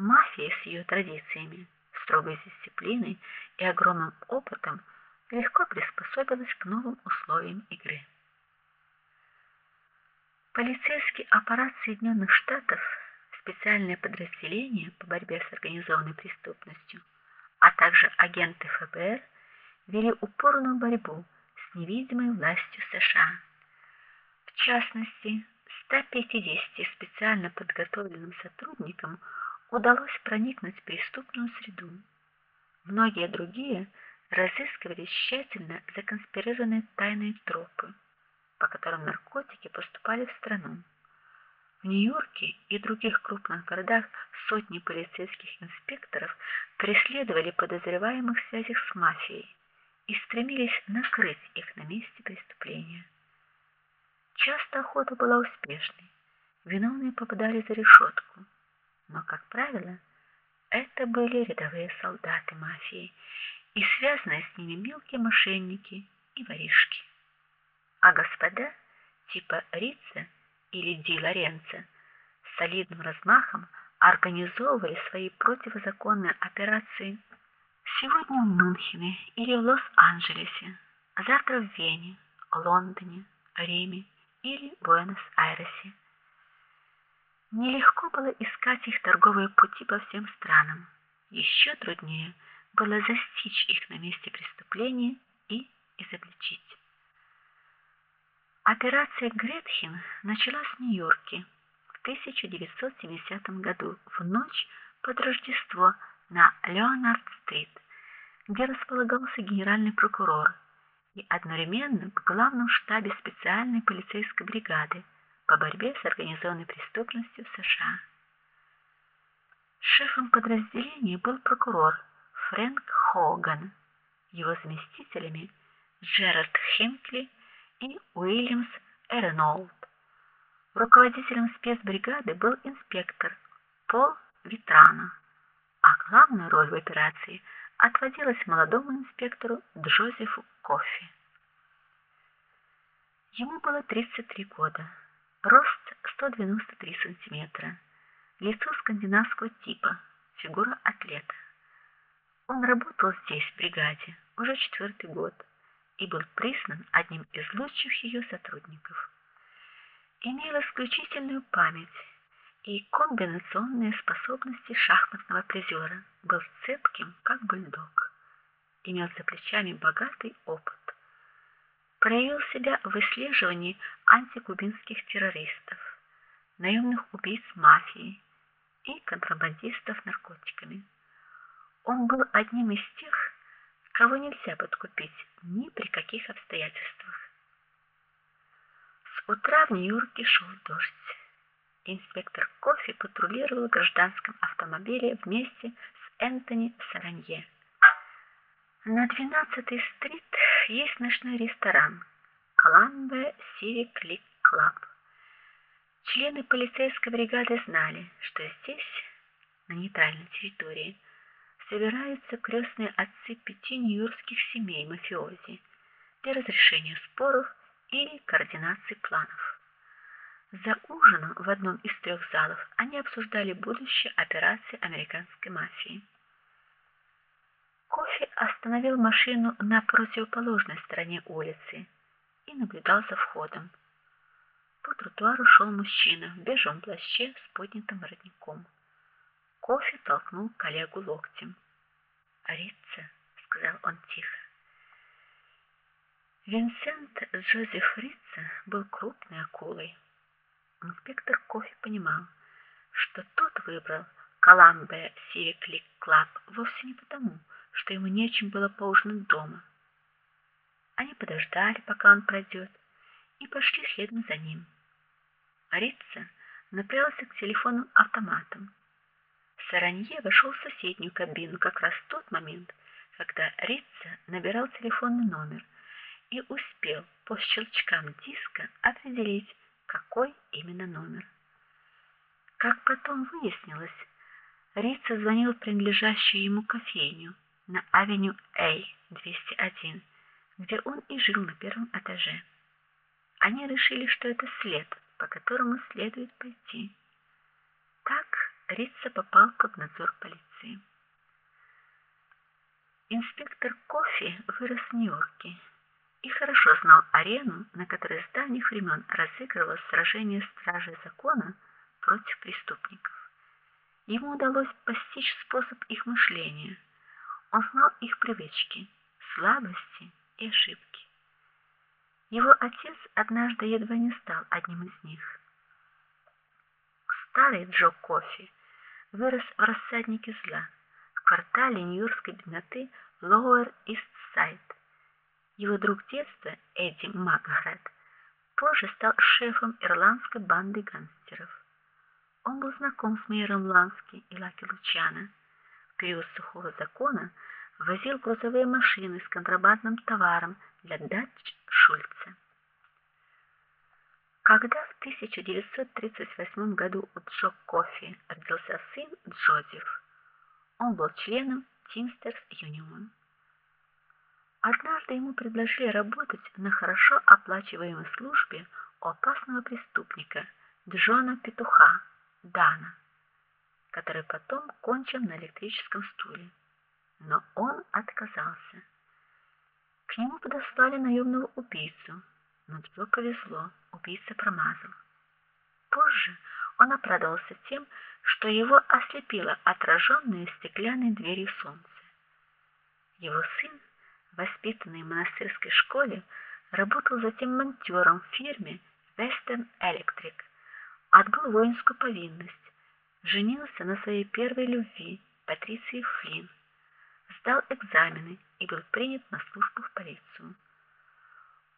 Мафия с ее традициями, строгой дисциплиной и огромным опытом легко приспособилась к новым условиям игры. Полицейский аппарат Соединенных Штатов, специальное подразделение по борьбе с организованной преступностью, а также агенты ФБР вели упорную борьбу с невидимой властью США. В частности, 150 специально подготовленным сотрудникам удалось проникнуть в преступную среду. Многие другие разыскивали тщательно законспирированные тайные тропы, по которым наркотики поступали в страну. В Нью-Йорке и других крупных городах сотни полицейских инспекторов преследовали подозреваемых в связях с мафией и стремились накрыть их на месте преступления. Часто охота была успешной. Виновные попадали за решетку, но, как правило, это были рядовые солдаты мафии и связанные с ними мелкие мошенники и воришки. А господа типа Рица или Ди Лоренцо с солидным размахом организовывали свои противозаконные операции сегодня в Мюнхене или в Лос-Анджелесе, завтра в Вене, Лондоне, Риме или Буэнос-Айресе. Нелегко было искать их торговые пути по всем странам. Еще труднее было застичь их на месте преступления и изобличить. Операция Гретхен началась в Нью-Йорке в 1970 году в ночь под Рождество на Леонард-стрит, где располагался генеральный прокурор и одновременно в главном штабе специальной полицейской бригады по борьбе с организованной преступностью в США. Шефом подразделения был прокурор Фрэнк Хоган, его заместителями Джеральд Хенкли и Уильямс Эрнолд. Руководителем спецбригады был инспектор Пол Витрана, а главная роль в операции отводилась молодому инспектору Джозефу Кофи. Ему было 33 года. Рост 193 сантиметра. Лицо скандинавского типа, фигура атлета. Он работал здесь в бригаде уже четвертый год и был признан одним из лучших ее сотрудников. Имел исключительную память и комбинационные способности шахматного призера, был цепким, как бульдог. Имел за плечами богатый опыт проявил себя в выслеживании антикубинских террористов, наемных убийц мафии и контрабандистов наркотиками. Он был одним из тех, кого нельзя подкупить ни при каких обстоятельствах. С утра в Нью-Йорке шел дождь. Инспектор Кофи патрулировал в гражданском автомобиле вместе с Энтони Саранье. На 12-й стрит есть ночной ресторан Columbia Civic Click Club. Члены полицейской бригады знали, что здесь, на нейтральной территории, собираются крестные отцы пяти нью-йоркских семей мафиози для разрешения споров или координации планов. За ужином в одном из трех залов они обсуждали будущее операции американской мафии. Кофи остановил машину на противоположной стороне улицы и наблюдал за входом. По тротуару шел мужчина в бежевом плаще с поднятым воротником. Кофи толкнул коллегу локтем. "Рица", сказал он тихо. Винсент Джозеф Рица был крупной акулой. Инспектор Кофи понимал, что тот выбрал Columbia Civic Club вовсе не потому, что ему нечем было поужинать дома. Подождали, пока он пройдет, и пошли следом за ним. Арица направился к телефону автоматом. Саранье вошел в соседнюю кабину как раз в тот момент, когда Рица набирал телефонный номер и успел по щелчкам диска определить, какой именно номер. Как потом выяснилось, Рица звонил в принадлежащую ему кофейню на авеню А 201, где он и жил на первом этаже. Они решили, что это след, по которому следует пойти. Так Рица попал под надзор полиции. Инспектор Кофи вырос в Нью-Йорке и хорошо знал арену, на которой с давних времен разыгрывалось сражение стражей закона против преступников. Ему удалось постичь способ их мышления. Он знал их привычки, слабости и ошибки. Его отец однажды едва не стал одним из них. Старый Джо Кофи вырос в рассаднике зла, в квартале нью-йоркской бедноты Lower East Side. Его друг детства Эдди Макград позже стал шефом ирландской банды гангстеров. Он был знаком с мэром Лански и Лаки Лучана. В период сухого закона возил грузовые машины с контрабандным товаром для дач Шульца. Когда в 1938 году у Джо Кофи родился сын Джозеф, он был членом Teamsters Union. Однажды ему предложили работать на хорошо оплачиваемой службе у опасного преступника Джона Петуха Дана, который потом кончил на электрическом стуле. Но он отказался. К нему подослали наемного убийцу, но Джо повезло, убийца промазал. Позже он оправдывался тем, что его ослепило отраженное стеклянной дверью солнце. Его сын, воспитанный в монастырской школе, работал затем монтёром в фирме Western Electric, отбыл воинскую повинность, женился на своей первой любви, Патриции Флинн, сдал экзамены и был принят на службу в полицию.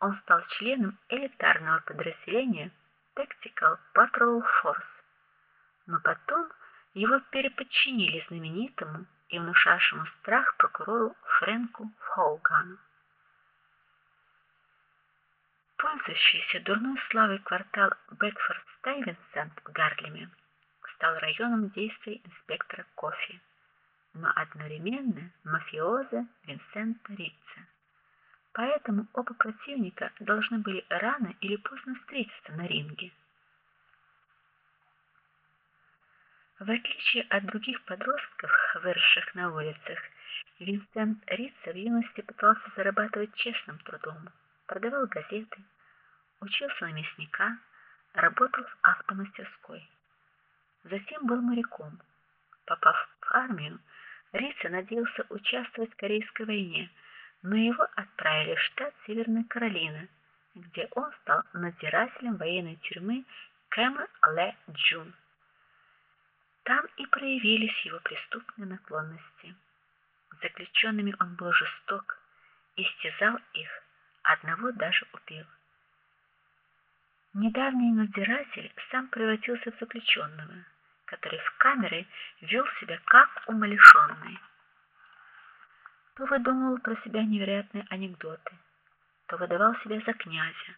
Он стал членом элитарного подразделения Tactical Patrol Force но потом его переподчинили знаменитому и внушавшему страх прокурору Фрэнку Хоугану. Пользующийся дурной славой квартал Бедфорд-Стайвесент в Гарлеме стал районом действий инспектора Кофи, но одновременно мафиоза Винсента Рицца. Поэтому оба противника должны были рано или поздно встретиться на ринге. В отличие от других подростков, выросших на улицах, Винсент Рицца в юности пытался зарабатывать честным трудом. Продавал газеты, учился на мясника, работал в автомастерской. Затем был моряком. Попав в армию, Рица надеялся участвовать в Корейской войне, но его отправили в штат Северная Каролина, где он стал надзирателем военной тюрьмы Кэма Ле Джун. Там и проявились его преступные наклонности. С заключенными он был жесток, истязал их, одного даже убил. Недавний надзиратель сам превратился в заключенного, который в камере вел себя как умалишенный. То выдумывал про себя невероятные анекдоты, то выдавал себя за князя,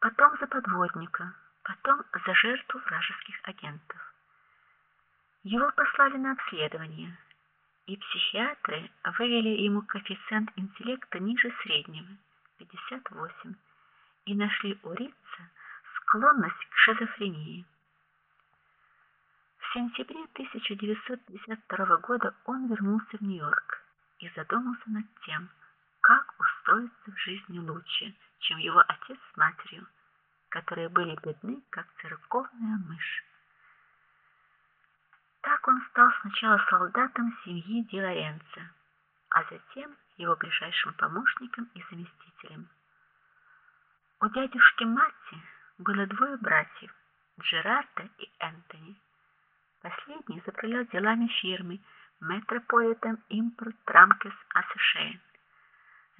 потом за подводника, потом за жертву вражеских агентов. Его послали на обследование, и психиатры вывели ему коэффициент интеллекта ниже среднего 58 и нашли у Рица склонность к шизофрении. Сентябре 1952 года он вернулся в Нью-Йорк и задумался над тем, как устроиться в жизни лучше, чем его отец с матерью, которые были бедны, как церковная мышь. Так он стал сначала солдатом семьи Ди а затем его ближайшим помощником и заместителем. У дядюшки Матти было двое братьев, Джерарда и Энтони. Последний заправлял делами фирмы Metropolitan Import Trunkers Association,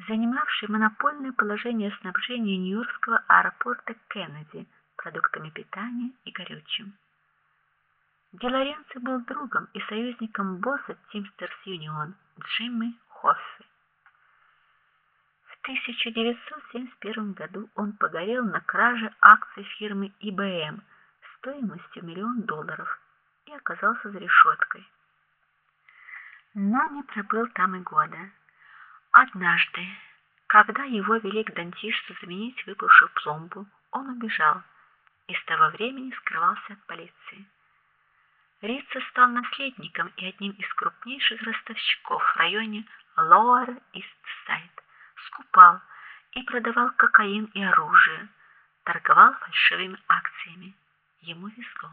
занимавшей монопольное положение снабжения Нью-Йоркского аэропорта Кеннеди продуктами питания и горючим. Делоренци был другом и союзником босса Teamsters Union Джимми Хоффи. В 1971 году он погорел на краже акций фирмы IBM стоимостью миллион долларов оказался за решеткой. Но не пробыл там и года. Однажды, когда его вели к дантисту заменить выпавшую пломбу, он убежал и с того времени скрывался от полиции. Рица стал наследником и одним из крупнейших ростовщиков в районе Lower East Side. Скупал и продавал кокаин и оружие, торговал фальшивыми акциями. Ему везло.